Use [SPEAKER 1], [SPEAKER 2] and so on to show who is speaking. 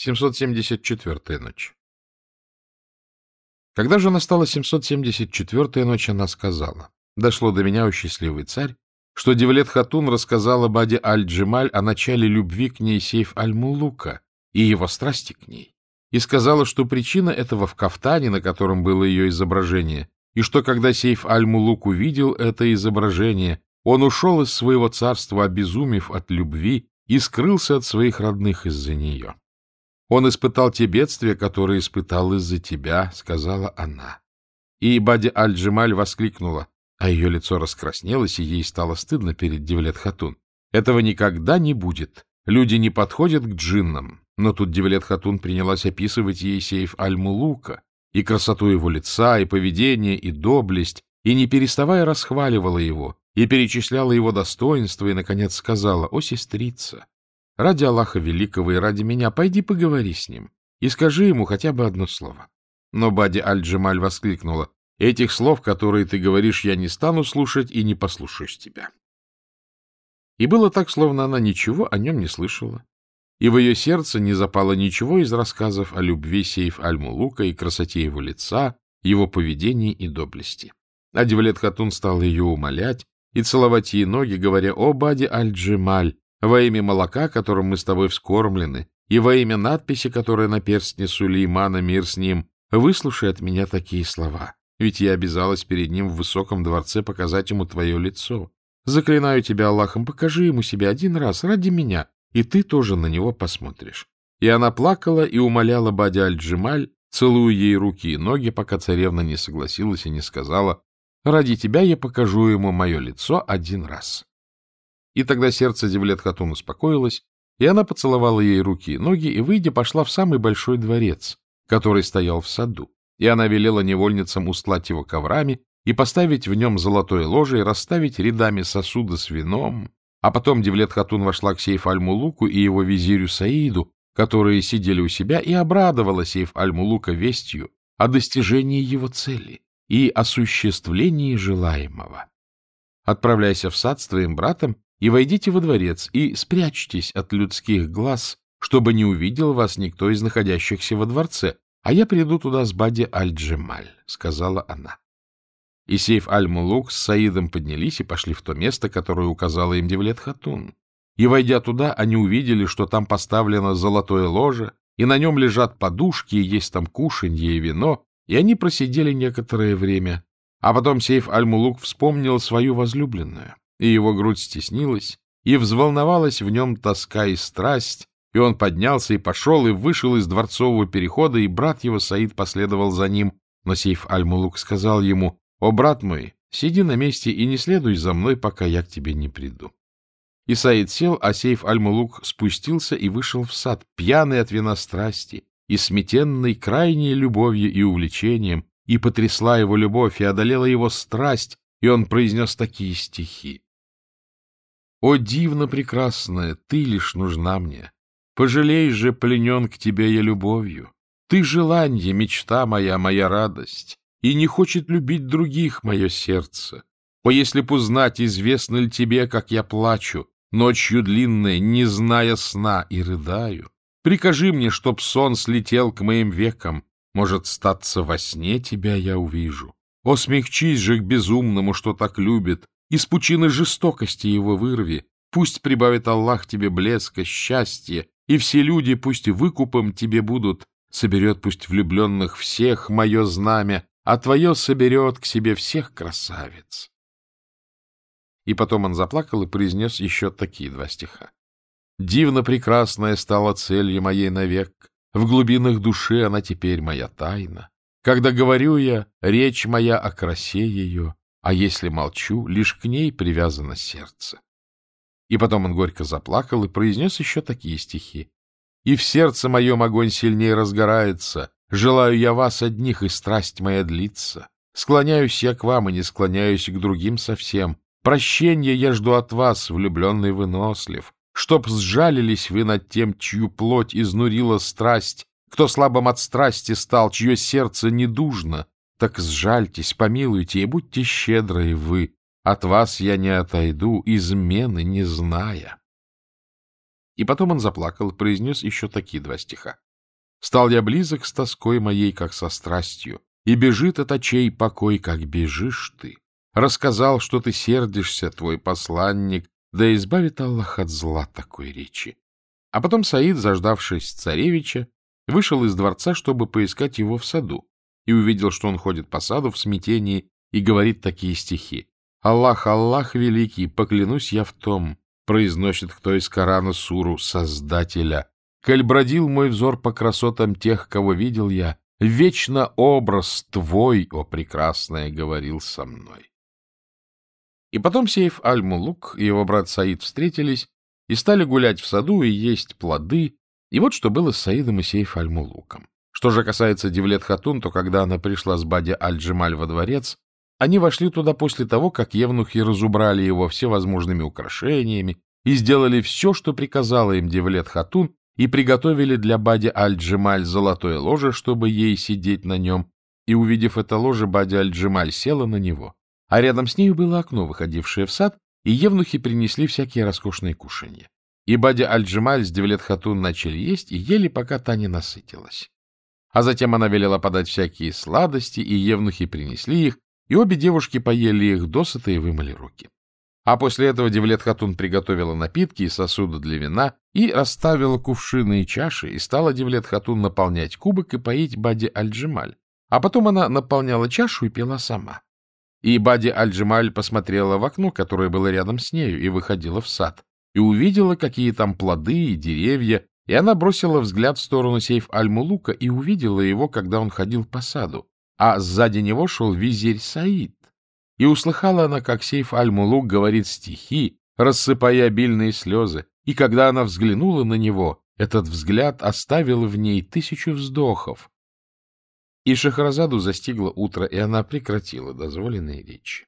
[SPEAKER 1] 774-я ночь. Когда же настала 774-я ночь, она сказала, «Дошло до меня, о счастливый царь, что Девлет Хатун рассказала Баде Аль-Джемаль о начале любви к ней Сейф Аль-Мулука и его страсти к ней, и сказала, что причина этого в кафтане, на котором было ее изображение, и что, когда Сейф Аль-Мулук увидел это изображение, он ушел из своего царства, обезумев от любви, и скрылся от своих родных из-за нее. Он испытал те бедствия, которые испытал из-за тебя, — сказала она. И Бади Аль-Джемаль воскликнула, а ее лицо раскраснелось, и ей стало стыдно перед Девлет Хатун. Этого никогда не будет. Люди не подходят к джиннам. Но тут Девлет Хатун принялась описывать ей сейф Аль-Мулука, и красоту его лица, и поведение, и доблесть, и не переставая расхваливала его, и перечисляла его достоинства, и, наконец, сказала, «О, сестрица, Ради Аллаха Великого и ради меня пойди поговори с ним и скажи ему хотя бы одно слово. Но Бади Аль-Джамаль воскликнула, «Этих слов, которые ты говоришь, я не стану слушать и не послушаюсь тебя». И было так, словно она ничего о нем не слышала, и в ее сердце не запало ничего из рассказов о любви Сейф Аль-Мулука и красоте его лица, его поведении и доблести. А Девлет Хатун стал ее умолять и целовать ей ноги, говоря, «О, Бади Аль-Джемаль, во имя молока, которым мы с тобой вскормлены, и во имя надписи, которая на перстне Сулеймана, мир с ним, выслушай от меня такие слова, ведь я обязалась перед ним в высоком дворце показать ему твое лицо. Заклинаю тебя Аллахом, покажи ему себя один раз ради меня, и ты тоже на него посмотришь. И она плакала и умоляла Бадя Аль-Джималь, целуя ей руки и ноги, пока царевна не согласилась и не сказала, «Ради тебя я покажу ему мое лицо один раз». И тогда сердце Девлет Хатун успокоилось, и она поцеловала ей руки и ноги, и, выйдя, пошла в самый большой дворец, который стоял в саду. И она велела невольницам устлать его коврами и поставить в нем золотое ложе и расставить рядами сосуды с вином. А потом Девлет Хатун вошла к Сейф Аль-Мулуку и его визирю Саиду, которые сидели у себя, и обрадовала Сейф Аль-Мулука вестью о достижении его цели и осуществлении желаемого. Отправляйся в сад с твоим братом и войдите во дворец, и спрячьтесь от людских глаз, чтобы не увидел вас никто из находящихся во дворце, а я приду туда с Бади Аль-Джемаль, — сказала она. И Сейф Аль-Мулук с Саидом поднялись и пошли в то место, которое указала им Девлет Хатун. И, войдя туда, они увидели, что там поставлено золотое ложе, и на нем лежат подушки, и есть там кушанье и вино, и они просидели некоторое время. А потом Сейф Аль-Мулук вспомнил свою возлюбленную и его грудь стеснилась, и взволновалась в нем тоска и страсть, и он поднялся и пошел, и вышел из дворцового перехода, и брат его Саид последовал за ним. Но Сейф Аль-Мулук сказал ему, «О, брат мой, сиди на месте и не следуй за мной, пока я к тебе не приду». И Саид сел, а Сейф Аль-Мулук спустился и вышел в сад, пьяный от вина страсти и сметенный крайней любовью и увлечением, и потрясла его любовь, и одолела его страсть, и он произнес такие стихи. О, дивно прекрасная, ты лишь нужна мне. Пожалей же, пленен к тебе я любовью. Ты желанье, мечта моя, моя радость, и не хочет любить других мое сердце. О, если б узнать, известно ли тебе, как я плачу, ночью длинной, не зная сна, и рыдаю. Прикажи мне, чтоб сон слетел к моим векам, может, статься во сне тебя я увижу. О, смягчись же к безумному, что так любит, из пучины жестокости его вырви, пусть прибавит Аллах тебе блеска, счастья, и все люди пусть выкупом тебе будут, соберет пусть влюбленных всех мое знамя, а твое соберет к себе всех красавиц. И потом он заплакал и произнес еще такие два стиха. Дивно прекрасная стала целью моей навек, в глубинах души она теперь моя тайна. Когда говорю я, речь моя о красе ее, а если молчу, лишь к ней привязано сердце. И потом он горько заплакал и произнес еще такие стихи. «И в сердце моем огонь сильнее разгорается, желаю я вас одних, и страсть моя длится. Склоняюсь я к вам и не склоняюсь к другим совсем. Прощения я жду от вас, влюбленный вынослив, чтоб сжалились вы над тем, чью плоть изнурила страсть, кто слабым от страсти стал, чье сердце недужно, так сжальтесь, помилуйте и будьте щедры вы. От вас я не отойду, измены не зная. И потом он заплакал и произнес еще такие два стиха. Стал я близок с тоской моей, как со страстью, и бежит от очей покой, как бежишь ты. Рассказал, что ты сердишься, твой посланник, да избавит Аллах от зла такой речи. А потом Саид, заждавшись царевича, вышел из дворца, чтобы поискать его в саду, и увидел, что он ходит по саду в смятении и говорит такие стихи. «Аллах, Аллах великий, поклянусь я в том, произносит кто из Корана суру Создателя. Коль бродил мой взор по красотам тех, кого видел я, вечно образ твой, о прекрасная, говорил со мной». И потом Сейф Аль-Мулук и его брат Саид встретились и стали гулять в саду и есть плоды, и вот что было с Саидом и Сейф Аль-Мулуком. Что же касается Девлет Хатун, то когда она пришла с Бади Аль-Джемаль во дворец, они вошли туда после того, как евнухи разубрали его всевозможными украшениями и сделали все, что приказала им Девлет Хатун, и приготовили для Бади Аль-Джемаль золотое ложе, чтобы ей сидеть на нем, и, увидев это ложе, Бади Аль-Джемаль села на него. А рядом с нею было окно, выходившее в сад, и евнухи принесли всякие роскошные кушанья. И Бади Аль-Джемаль с Девлет Хатун начали есть и ели, пока та не насытилась. А затем она велела подать всякие сладости, и евнухи принесли их, и обе девушки поели их досыта и вымыли руки. А после этого Девлет Хатун приготовила напитки и сосуды для вина, и расставила кувшины и чаши, и стала Девлет Хатун наполнять кубок и поить Бади Аль-Джемаль. А потом она наполняла чашу и пила сама. И Бади Аль-Джемаль посмотрела в окно, которое было рядом с нею, и выходила в сад, и увидела, какие там плоды и деревья, и она бросила взгляд в сторону сейф Аль-Мулука и увидела его, когда он ходил по саду, а сзади него шел визирь Саид. И услыхала она, как сейф Аль-Мулук говорит стихи, рассыпая обильные слезы, и когда она взглянула на него, этот взгляд оставил в ней тысячу вздохов. И Шахразаду застигло утро, и она прекратила дозволенные речи.